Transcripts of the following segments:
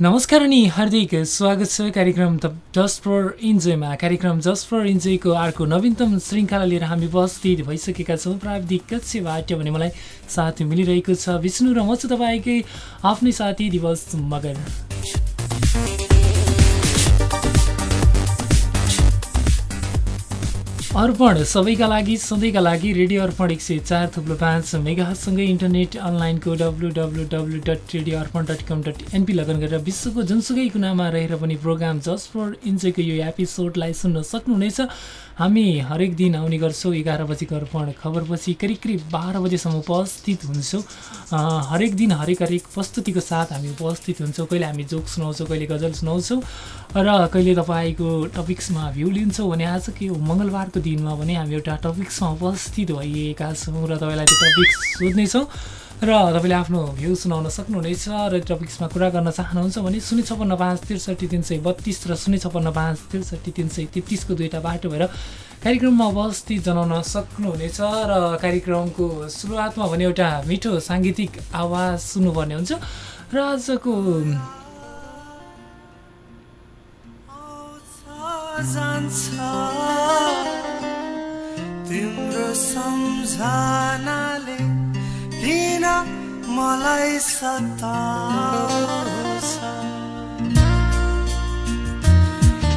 नमस्कार अनि हार्दिक स्वागत छ कार्यक्रम द जस्ट फर इन्जोयमा। कार्यक्रम जस्ट फर इन्जोयको अर्को नवीनतम श्रृङ्खला लिएर हामी उपस्थित भइसकेका छौँ। प्राविधिक कक्षबाट भने मलाई साथ मिलिरहेको छ विष्णु र म छु तपाईँकै आफ्नै साथी दिवस मगर। अर्पण सबैका लागि सधैँका लागि रेडियो अर्पण एक सय चार थुप्रो पाँच मेगासँगै इन्टरनेट अनलाइनको W W W dot radio Arpan dot com dot NP log on गरेर विश्वको जुनसुकै कुनामा रहेर पनि प्रोग्राम जस्ट फर इन्जोयको यो एपिसोडलाई सुन्न सक्नुहुनेछ। हामी हरेक दिन आउने गर्छौँ एघार बजीको अर्पण खबरपछि करिब करिब बाह्र बजीसम्म उपस्थित हुन्छौँ। हरेक दिन हरेक हरेक प्रस्तुतिको साथ हामी उपस्थित हुन्छौँ। कहिले हामी जोक सुनाउँछौँ कहिले गजल सुनाउँछौँ र कहिले तपाईँको टपिक्समा भ्यू लिन्छौँ भने आज के हो? मङ्गलबारको दिनमा भने हामी एउटा टपिक्समा उपस्थित भइएका छौँ र तपाईँलाई त्यो टपिक्स सोध्नेछौँ। र तपाईँले आफ्नो भ्यू सुनाउन सक्नुहुनेछ र टपिक्समा कुरा गर्न चाहनुहुन्छ भने शून्य छप्पन्न पाँच त्रिसठी तिन सय बत्तिस र शून्य छप्पन्न पाँच त्रिसठी तिन सय तेत्तिसको दुईवटा बाटो भएर कार्यक्रममा उपस्थित जनाउन सक्नुहुनेछ र कार्यक्रमको सुरुवातमा भने एउटा मिठो साङ्गीतिक आवाज सुन्नुपर्ने हुन्छ। र आजको तिम्रो सम्झनाले किन मलाई सताउँछ।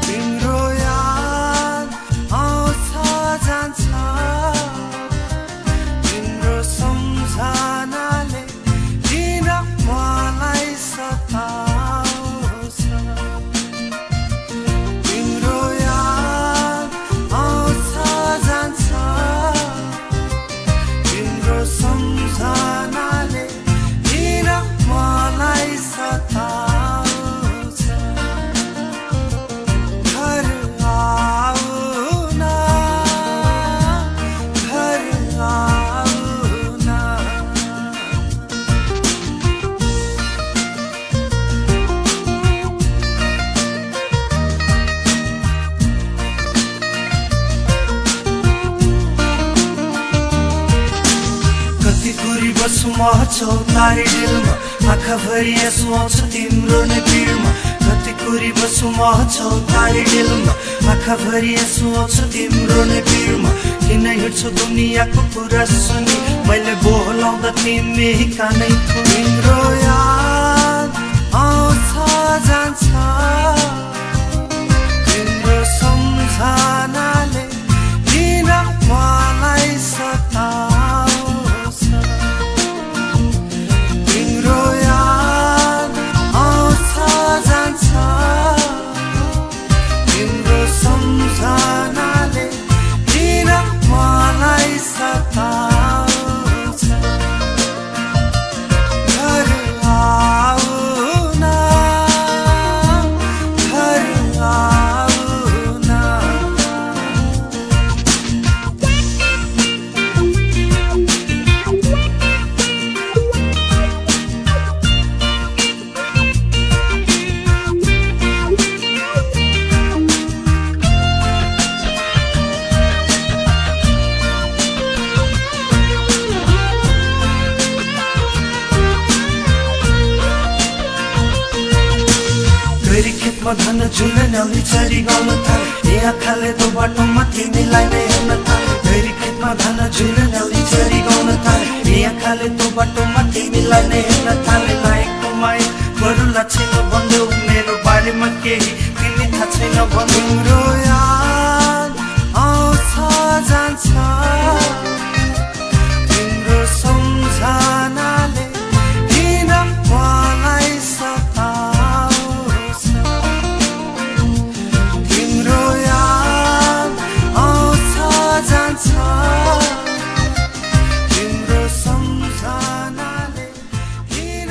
तिम्रो याद आउँछ जान्छ। यसो आउँछ तिम्रो नै भिडमा कति कुरी बसु म चौतारी डिलमा। आँखाभरि यसो आउँछ तिम्रो नै भिडमा किन हिँड्छु दुनियाँको कुरा मैले बोलाउँदा तिमी कानै? तिम्रो याद आउँछ जान्छ। गरी खेतमा धान झुल्ने न्याउली चरी गाउन थाले ए आँखाले दो बाटोमा तिमीलाई नै हेर्न थाले गरी खेतमा धान न्याउली चरी थाले आँखाले दो बाटोमा तिमीलाई नै हेर्न थाले लायकको माया बरुला छैन भन्देऊ मेरो बारेमा केही तिमी थाहा छैन भन्नु याद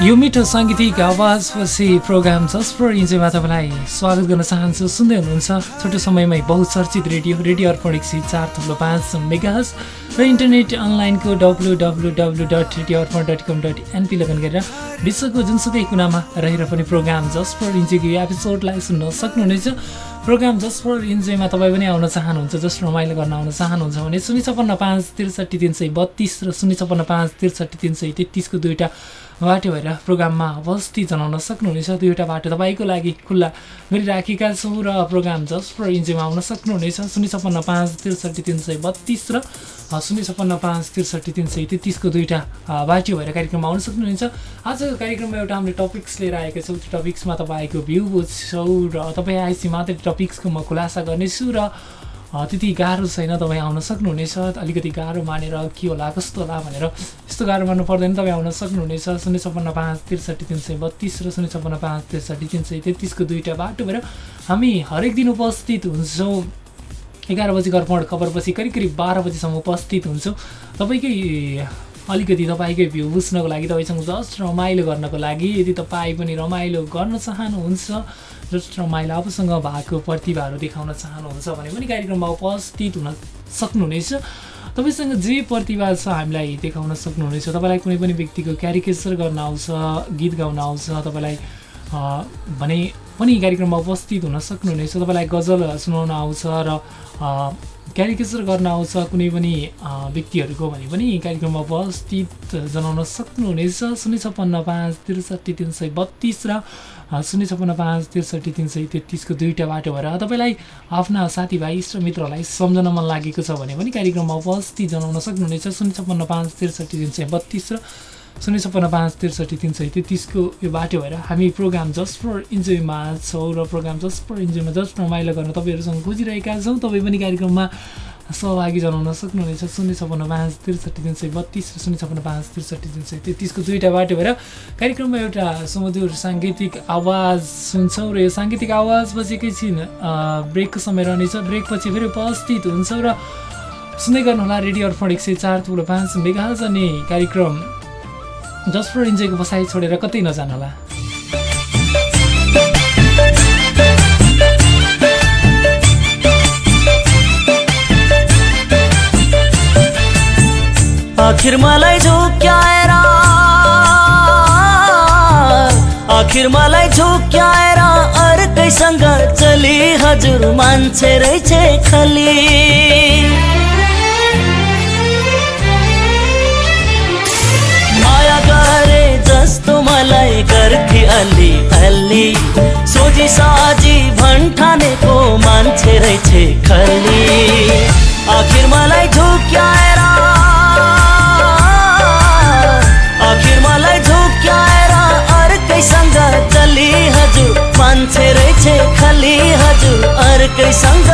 यो मिठो साङ्गीतिक आवाजपछि प्रोग्राम जस्ट फर इन्जोयमा तपाईँलाई स्वागत गर्न चाहन्छु। सुन्दै हुनुहुन्छ छोटो समयमै बहुचर्चित रेडियो रेडियो अर्पण एक सय चार थुप्रो पाँच मेगाहज र इन्टरनेट अनलाइनको W W W dot radio Arpan dot com dot NP log on गरेर विश्वको जुनसुकै कुनामा रहेर पनि प्रोग्राम जस्ट फर इन्जोयको एपिसोडलाई सुन्न सक्नुहुनेछ। प्रोग्राम जस्ट फर इन्जोयमा तपाईँ पनि आउन चाहनुहुन्छ जस्ट रमाइलो गर्न आउन चाहनुहुन्छ भने शून्य छपन्न पाँच त्रिसठी तिन सय बत्तिस र शून्य छपन्न पाँच त्रिसठी तिन सय तेत्तिसको दुईवटा बाटो भएर प्रोग्राममा उपस्थित जनाउन सक्नुहुनेछ। दुईवटा बाटो तपाईँको लागि खुल्ला गरिराखेका छौँ र प्रोग्राम जस्ट फर इन्जोयमा आउन सक्नुहुनेछ। शून्य छपन्न पाँच त्रिसठी तिन सय बत्तिस र शून्य छपन्न पाँच त्रिसठी तिन सय तेत्तिसको दुईवटा बाटो भएर कार्यक्रममा आउन सक्नुहुनेछ। आजको कार्यक्रममा एउटा हामीले टपिक्स लिएर आएका छौँ। त्यो टपिक्समा तपाईँको भ्यू बुझ्छौँ र तपाईँ आएपछि मात्रै टपिक्सको म खुलासा गर्नेछु र त्यति गाह्रो छैन तपाईँ आउन सक्नुहुनेछ। अलिकति गाह्रो मानेर के होला कस्तो होला भनेर यस्तो गाह्रो मान्नु पर्दैन तपाईँ आउन सक्नुहुनेछ। शून्य छप्पन्न पाँच त्रिसठी तिन सय बत्तिस र शून्य छप्पन्न पाँच त्रिसठी तिन सय तेत्तिसको दुईवटा बाटो भएर हामी हरेक दिन उपस्थित हुन्छौँ। एघार बजी अर्पण खबरपछि करिब करिब बाह्र बजीसम्म उपस्थित हुन्छौँ। तपाईँकै अलिकति तपाईँकै भ्यू बुझ्नको लागि तपाईँसँग जस्ट रमाइलो गर्नको लागि यदि तपाईँ पनि रमाइलो गर्न चाहनुहुन्छ जस्ट रमाइलो आफूसँग भएको प्रतिभाहरू देखाउन चाहनुहुन्छ भने पनि कार्यक्रममा उपस्थित हुन सक्नुहुनेछ। तपाईँसँग जे प्रतिभा छ हामीलाई देखाउन सक्नुहुनेछ। तपाईँलाई कुनै पनि व्यक्तिको क्यारिकेचर गर्न आउँछ गीत गाउन आउँछ तपाईँलाई भने पनि कार्यक्रममा उपस्थित हुन सक्नुहुनेछ। तपाईँलाई गजल सुनाउन आउँछ र क्यारिकेचर गर्न आउँछ कुनै पनि व्यक्तिहरूको भने पनि कार्यक्रममा उपस्थित जनाउन सक्नुहुनेछ। शून्य छप्पन्न पाँच त्रिसठी तिन सय बत्तिस र शून्य छप्पन्न पाँच त्रिसठी तिन सय तेत्तिसको दुईवटा बाटो भएर तपाईँलाई आफ्ना साथीभाइ इष्ट मित्रहरूलाई सम्झन मन लागेको छ भने पनि कार्यक्रममा उपस्थित जनाउन सक्नुहुनेछ। शून्य छप्पन्न पाँच त्रिसठी तिन सय बत्तिस र शून्य छप्पन्न पाँच त्रिसठी तिन सय तेत्तिसको यो बाटो भएर हामी प्रोग्राम जस्ट फर इन्जोयमा छौँ र प्रोग्राम जस्ट फर इन्जोयमा जस्ट रमाइलो गर्न तपाईँहरूसँग खोजिरहेका छौँ। तपाईँ पनि कार्यक्रममा सहभागी जनाउन सक्नुहुनेछ। शून्य छप्पन्न पाँच त्रिसठी तिन सय बत्तिस र शून्य छप्पन्न पाँच त्रिसठी तिन सय तेत्तिसको दुईवटा बाटो भएर कार्यक्रममा एउटा सुमधुर साङ्गीतिक आवाज सुन्छौँ र यो साङ्गीतिक आवाजपछि एकैछिन ब्रेकको समय रहनेछ। ब्रेकपछि फेरि उपस्थित हुन्छौँ र सुन्दै गर्नुहोला रेडियो अर्पण एक सय चार थुप्रो पाँच मेगा अनि कार्यक्रम। जस्ट फर इन्जोयको बसाइ छोडेर कतै नजानुहोला आखिर मलाई झुक्याएर आखिर मलाई झुक्याएर अर्कैसँग चली हजुर मान्छे रहेछ खली। गर्थे अलि अलि सोझी साझी भन्ठानेको मान्छे रहेछ खली। आखिर मलाई झुक्याएर आखिर मलाई झुक्याएर अर्कैसँग चली हजुर मान्छे रहेछ खली हजुर अर्कैसँग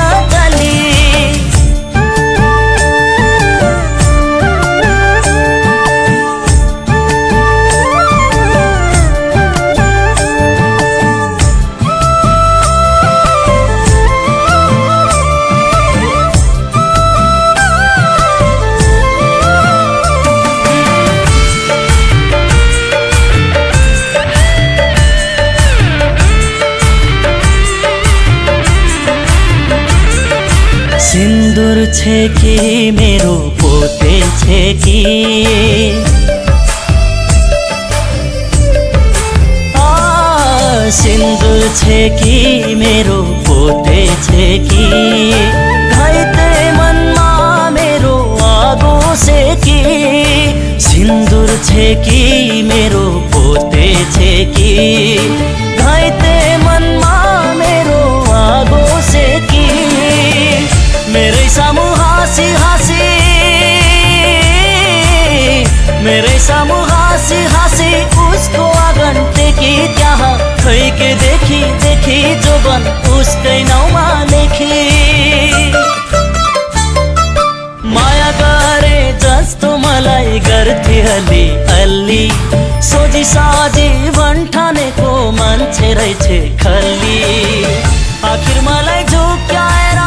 सिन्दुर छे कि मेरो पोते छे कि? सिन्दुर छे कि मेरो पोते छे कि? घाइते मनमा मेरो आगो से कि? सिन्दुर छे कि मेरो पोते छे कि? घाइते देखि देखि जोबन उसकै नाउँमा लेखी। माया गरे जस्तो मलाई गर्थे अलि अलि सोझी साझी भन्ठानेको मान्छे रहेछ खल्ली। आखिर मलाई झुक्याएर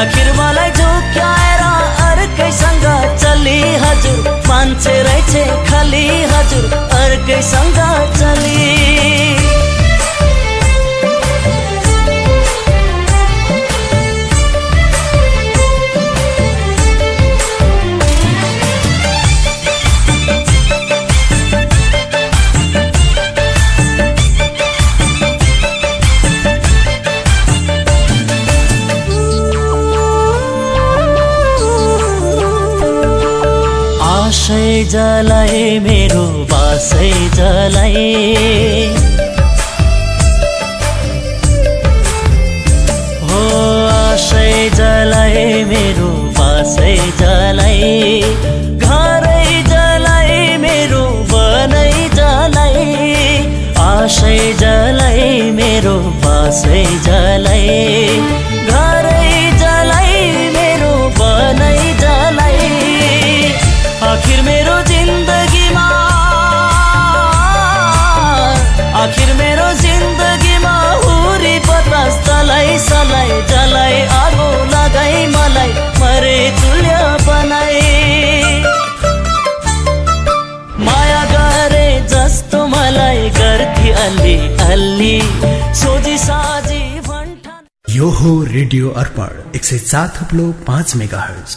आखिर मलाई झुक्याएर अर्कैसँग चली हजुर मान्छे रहेछ खाली हजुर। एकैसँग चले। जलाए मेरो बासै जलाए हो आशय जलाए मेरो बासै जलाए अल्ली सोझी साझी यो हो रेडियो अर्पण एक सय चार थुप्लो पाँच मेगा हर्ज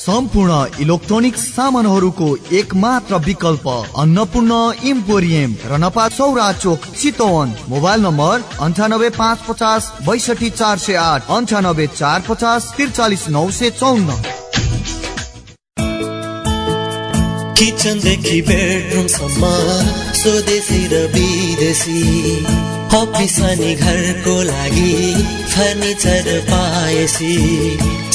सम्पूर्ण इलेक्ट्रोनिक सामानहरूको एक मात्र विकल्प अन्नपूर्ण इम्पोरियम रनपा चौरा चोक चितवन। मोबाइल नम्बर अन्ठानब्बे पाँच पचास बैसठी चार सय आठ अन्ठानब्बे चार पचास त्रिचालिस नौ सय चौन्न। किचनदेखि बेडरुमसम्म स्वदेशी र विदेशी। अफिस अनि घरको लागि फर्निचर पाएसी।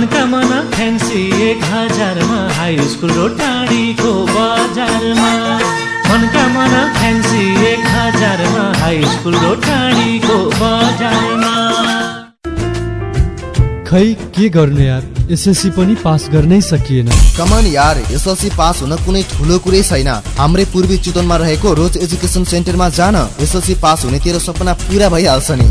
मनकामना फ्यान्सी एक हजारमा हाई स्कुल र टाढीको बजारमा। मनकामना फ्यान्सी एक हजारमा हाई स्कुल र टाढीको बजारमा। खै के गर्नु यार? एसएलसी पनि पास गर्नै सकिएन। कमान यार एसएलसी पास हुन कुनै ठुलो कुरै छैन। हाम्रै पूर्वी चितवनमा रहेको रोज एजुकेसन सेन्टरमा जान एसएलसी पास हुने तेरो सपना पुरा भइहाल्छ नि।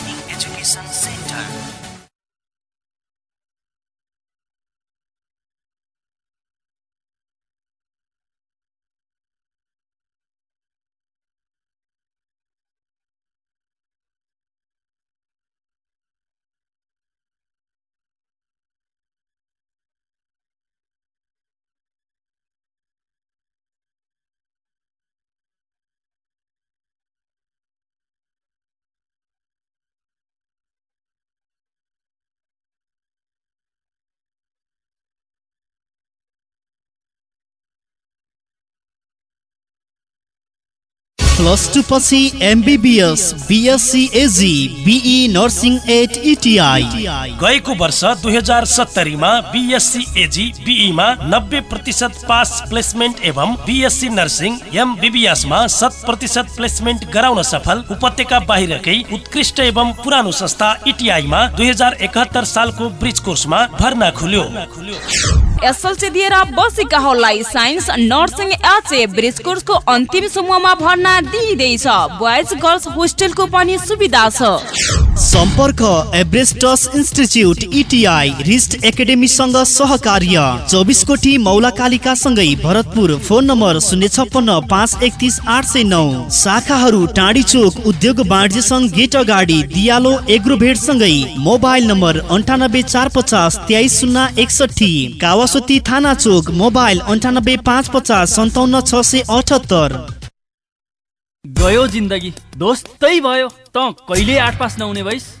Plus two पछि MBBS BSc AG BE nursing at ITI गएको वर्ष दुई हजार सत्तरीमा बिएससी एजी बिईमा नब्बे प्रतिशत पास प्लेसमेन्ट एवं बिएससी नर्सिङ एमबिबिएसमा शत प्रतिशत प्लेसमेन्ट गराउन सफल उपत्यका बाहिरकै उत्कृष्ट एवं पुरानो संस्था इटिआईमा दुई हजार सालको ब्रिज कोर्समा भर्ना खुल्यो। एसएलसी दिएर बसेकाहरूलाई साइन्स नर्सिङ एचए ब्रिज कोर्सको अन्तिम समूहमा भर्ना दिइँदैछ। बोइज गर्ल्स होस्टेलको पनि सुविधा छ। सम्पर्क एभरेस्टस इन्स्टिच्युट इटिआई रिस्ट एकाडेमीसँग सहकार्य। चौबिस कोटी मौला कालिका सँगै भरतपुर फोन नम्बर शून्य छप्पन्न पाँच एकतिस आठ सय नौ। शाखाहरू टाढी चोक उद्योग वाणिज्य सङ्घ गेट अगाडि दियालो एग्रोभेट सँगै मोबाइल नम्बर अन्ठानब्बे चार पचास तेइस शून्य एकसठी कावासोती थाना चोक मोबाइल अन्ठानब्बे पाँच पचास सन्ताउन्न छ सय अठहत्तर। गयो जिन्दगी। दोस्तै भयो। त कहिले आठ पास नहुने भइस?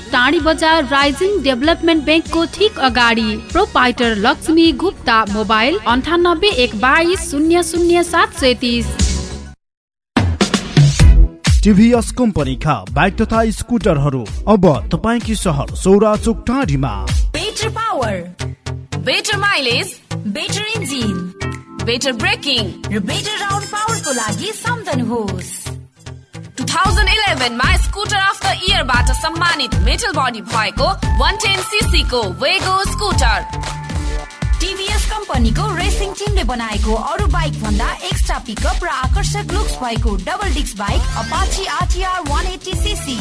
टाढी बजार राइजिङ डेभलपमेन्ट ब्याङ्कको ठिक अगाडि प्रोपाइटर लक्ष्मी गुप्ता मोबाइल अन्ठानब्बे एक बाइस शून्य शून्य सात सय तिस टिभीएस कम्पनीका बाइक तथा स्कुटरहरू अब तपाईँकी सहर सौरा चोक टाढीमा। Better power better mileage better engine better braking र बेटर राउन्ड पावरको लागि सम्झनुहोस् 2011 मा स्कुटर अफ द इयरबाट सम्मानित मेटल बडी भएको 110 सीसी को वेगो स्कुटर टिभीएस कम्पनीको रेसिङ टिमले बनाएको अरू बाइक भन्दा एक्स्ट्रा पिकअप र आकर्षक लुक्स भएको double disc bike Apache RTR 180 cc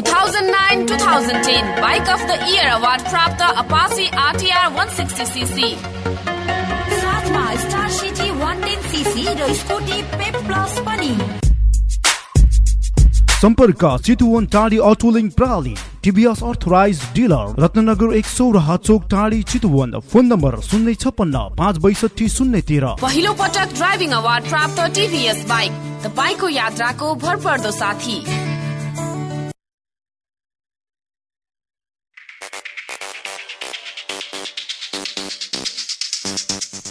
2009-2010 bike of the year award प्राप्त अपाची आरटिआर 160 सीसी साथमा स्टार सिटी 110 सीसी र स्कुटी पेप प्लस पनि। सम्पर्क चितुवन टाढी अटोलिङ प्रणाली टिभीएस अर्थराइज डिलर रत्नगर एक सौराहा चोक टाढी चितुवन फोन नम्बर शून्य छप्पन्न पाँच बैसठी शून्य तेह्र। पहिलो पटक ड्राइभिङ अवार्ड प्राप्त टिभीएस बाइक तपाईँको यात्राको भरपर्दो साथी।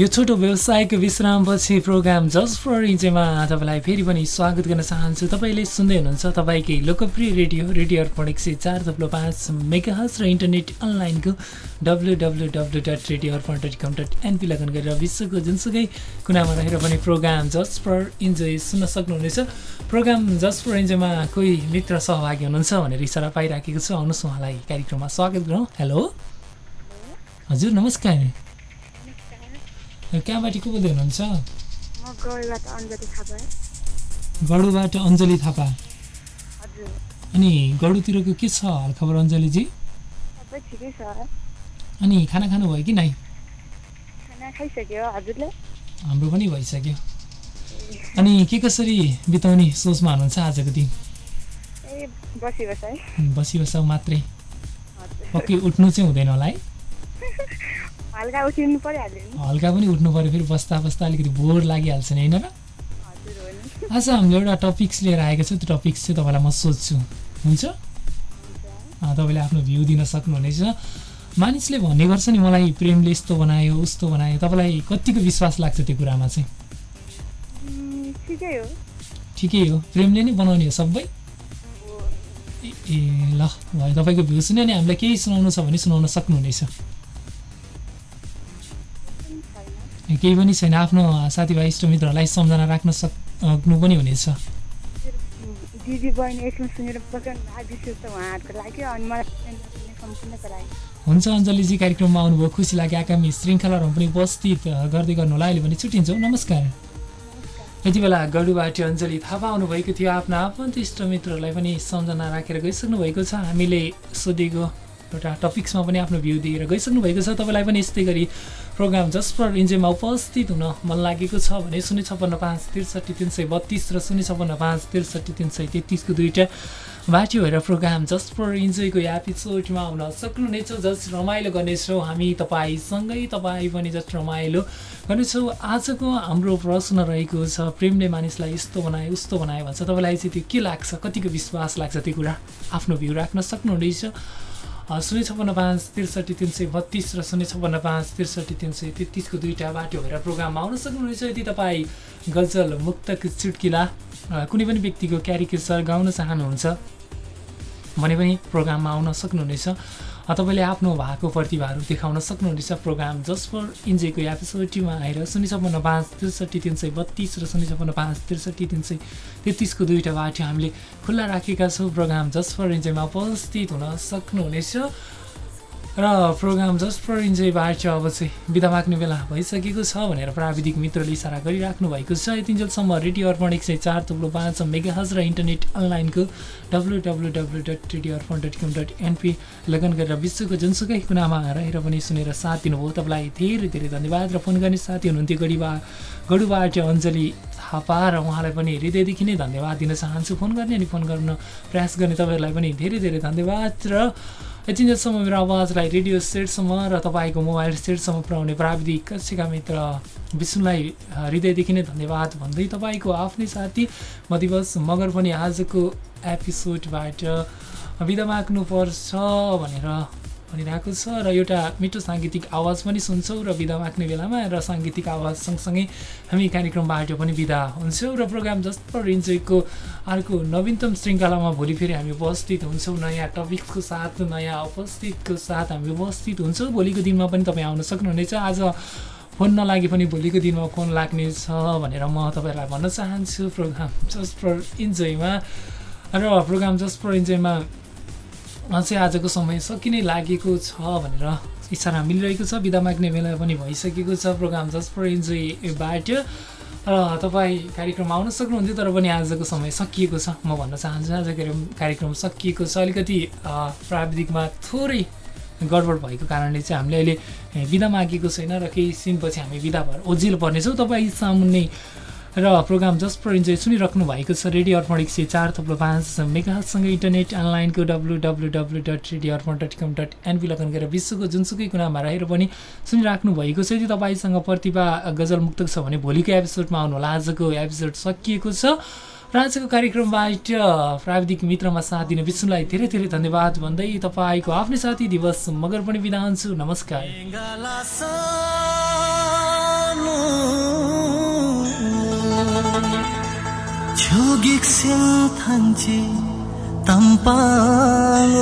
यो छोटो व्यवसायको विश्रामपछि प्रोग्राम जस्ट फर इन्जेमा तपाईँलाई फेरि पनि स्वागत गर्न चाहन्छु। तपाईँले सुन्दै हुनुहुन्छ तपाईँकै लोकप्रिय रेडियो रेडियो अर्पण एक सय चार थप्लो पाँच मेगाहस र इन्टरनेट अनलाइनको W W W dot radio Arpan dot com dot NP login गरेर विश्वको जुनसुकै कुनामा रहेर पनि प्रोग्राम जस्ट फर इन्जोय सुन्न सक्नुहुनेछ। प्रोग्राम जस्ट फर इन्जोयमा कोही मित्र सहभागी हुनुहुन्छ भनेर इसारा पाइराखेको छु। आउनुहोस् उहाँलाई कार्यक्रममा स्वागत गरौँ। हेलो। हजुर नमस्कार। कहाँबाट को बोल्दै हुनुहुन्छ? गडुबाट अञ्जली थापा अनि गडुतिरको के छ हालखबर अञ्जलीजी? अनि खाना खानुभयो कि नै हाम्रो पनि भइसक्यो। अनि के कसरी बिताउने सोचमा हुनुहुन्छ आजको दिन? बसी बसाउ मात्रै। पक्कै उठ्नु चाहिँ हुँदैन होला है? हल्का उठिनु परिहाल्यो नि। हल्का पनि उठ्नु पऱ्यो फेरि बस्दा बस्दा अलिकति बोर लागिहाल्छ नि होइन र? आज हामीले एउटा टपिक्स लिएर आएको छ त्यो टपिक्स चाहिँ तपाईँलाई म सोध्छु। हुन्छ? तपाईँले आफ्नो भ्यू दिन सक्नुहुनेछ। मानिसले भन्ने गर्छ नि मलाई प्रेमले यस्तो बनायो उस्तो बनायो। तपाईँलाई कतिको विश्वास लाग्छ त्यो कुरामा चाहिँ? ठिकै हो। ठिकै हो। प्रेमले नै बनाउने हो सबै? ए ल भयो तपाईँको भ्यू सुन्यो नि हामीलाई केही सुनाउनु छ भने सुनाउन सक्नुहुनेछ। केही पनि छैन। आफ्नो साथीभाइ इष्टमित्रहरूलाई सम्झना राख्न सक्नु पनि हुनेछ। दिदी बहिनी यसमा सुनेर प्रचण्ड विशेष छ उहाँहरूको लागि अनि मलाई सम्पूर्णको लागि हुन्छ अञ्जलीजी कार्यक्रममा आउनुभयो। खुसी लाग्यो। आगामी श्रृङ्खलाहरू पनि उपस्थित गर्दै गर्नु होला। अहिले भने छुट्टिन्छौँ। नमस्कार। यति बेला गढुबाट अञ्जली थापा आउनुभएको थियो। आफ्ना आफन्त इष्टमित्रहरूलाई पनि सम्झना राखेर गइसक्नु भएको छ। हामीले सोधेको एउटा टपिक्समा पनि आफ्नो भ्यू दिएर गइसक्नु भएको छ। तपाईँलाई पनि यस्तै गरी प्रोग्राम जस्ट फर इन्जोयमा उपस्थित हुन मन लागेको छ भने शून्य छप्पन्न पाँच त्रिसठी तिन सय बत्तिस र शून्य छप्पन्न पाँच त्रिसठी तिन सय तेत्तिसको दुईवटा बाटो भएर प्रोग्राम जस्ट फर इन्जोयको एपिसोडमा आउन सक्नुहुनेछ। जस्ट रमाइलो गर्नेछौँ। हामी तपाईँसँगै तपाईँ पनि जस्ट रमाइलो गर्नेछौँ। आजको हाम्रो प्रश्न रहेको छ प्रेमले मानिसलाई यस्तो बनायो उस्तो बनायो भन्छ। तपाईँलाई चाहिँ त्यो के लाग्छ? कतिको विश्वास लाग्छ त्यो कुरा आफ्नो भ्यू राख्न सक्नुहुनेछ? शून्य छप्पन्न पाँच त्रिसठी तिन सय बत्तिस र शून्य छप्पन्न पाँच त्रिसठी तिन सय तेत्तिसको दुईवटा बाटो भएर प्रोग्राममा आउन सक्नुहुनेछ यदि तपाईँ गजल मुक्तक चुटकिला कुनै पनि व्यक्तिको क्यारिकेचर गाउन चाहनुहुन्छ भने पनि प्रोग्राममा आउन सक्नुहुनेछ तपाईँले आफ्नो भएको प्रतिभाहरू देखाउन सक्नुहुनेछ प्रोग्राम जस्ट फर इन्जोयको एपिसोडमा आएर शून्य छप्पन्न पाँच त्रिसठी तिन सय बत्तिस र शून्य छप्पन्न पाँच त्रिसठी तिन सय तेत्तिसको दुईवटा बाटो हामीले खुल्ला राखेका छौँ। प्रोग्राम जस्ट फर इन्जोयमा उपस्थित हुन सक्नुहुनेछ। र प्रोग्राम जस्ट फर इन्जोयबाट अब चाहिँ बिदा माग्ने बेला भइसकेको छ भनेर प्राविधिक मित्रले इसारा गरिराख्नु भएको छ। यतिन्जेलसम्म रेडियो अर्पण एक सय चार थुप्रो पाँच मेगा हज र इन्टरनेट अनलाइनको W W W dot radio Arpan dot com dot NP login गरेर विश्वको जुनसुकै कुनामा रहेर पनि सुनेर साथ दिनुभयो। तपाईँलाई धेरै धेरै धन्यवाद र फोन गर्ने साथी हुनुहुन्थ्यो गढीबा गढुबाट अञ्जली थापा र उहाँलाई पनि हृदयदेखि नै धन्यवाद दिन चाहन्छु। फोन गर्ने अनि फोन गर्न प्रयास गर्ने तपाईँहरूलाई पनि धेरै धेरै धन्यवाद र यतिन्जेलसम्म मेरो आवाजलाई रेडियो सेटसम्म र तपाईँको मोबाइल सेटसम्म पुर्याउने प्राविधिक कक्षका मित्र विष्णुलाई हृदयदेखि नै धन्यवाद भन्दै तपाईँको आफ्नै साथी म दिवस मगर पनि आजको एपिसोडबाट बिदा माग्नुपर्छ भनेर भनिरहेको छ र एउटा मिठो साङ्गीतिक आवाज पनि सुन्छौँ र बिदा माग्ने बेलामा र साङ्गीतिक आवाज सँगसँगै हामी कार्यक्रमबाट पनि बिदा हुन्छौँ र प्रोग्राम जस्ट फर इन्जोयको अर्को नवीनतम श्रृङ्खलामा भोलि फेरि हामी उपस्थित हुन्छौँ। नयाँ टपिकको साथ नयाँ उपस्थितको साथ हामी उपस्थित हुन्छौँ। भोलिको दिनमा पनि तपाईँ आउन सक्नुहुनेछ। आज फोन नलागे पनि भोलिको दिनमा फोन लाग्नेछ भनेर म तपाईँहरूलाई भन्न चाहन्छु प्रोग्राम जस्ट फर इन्जोयमा। र प्रोग्राम जस्ट फर इन्जोयमा चाहिँ आजको समय सकिनै लागेको छ भनेर इसारा मिलिरहेको छ। बिदा माग्ने बेला पनि भइसकेको छ। प्रोग्राम जस्ट फर इन्जोयबाट र तपाईँ कार्यक्रम आउन सक्नुहुन्थ्यो तर पनि आजको समय सकिएको छ। म भन्न चाहन्छु आज कार्यक्रम सकिएको छ। अलिकति प्राविधिकमा थोरै गडबड भएको कारणले चाहिँ हामीले अहिले बिदा मागेको छैन। र केही सिनपछि हामी बिदा भएर ओझेल पर्नेछौँ। तपाईँ सामुन्ने र प्रोग्राम जस्ट फर इन्जोय सुनिराख्नु भएको छ रेडियो अर्पण एक सय चार थप्लो पाँच मेगासँगै इन्टरनेट अनलाइनको W W W dot radio Arpan dot com dot NP login गरेर विश्वको जुनसुकै कुनामा रहेर पनि सुनिराख्नु भएको छ। यदि तपाईँसँग प्रतिभा गजल मुक्तक छ भने भोलिको एपिसोडमा आउनु होला आजको एपिसोड सकिएको छ। र आजको कार्यक्रमबाट प्राविधिक मित्रमा साथ दिने विष्णुलाई धेरै धेरै धन्यवाद। भन्दै तपाईँको आफ्नै साथी दिवस मगर पनि बिदा हुन्छु। नमस्कार। 초객생 탄지 땀방울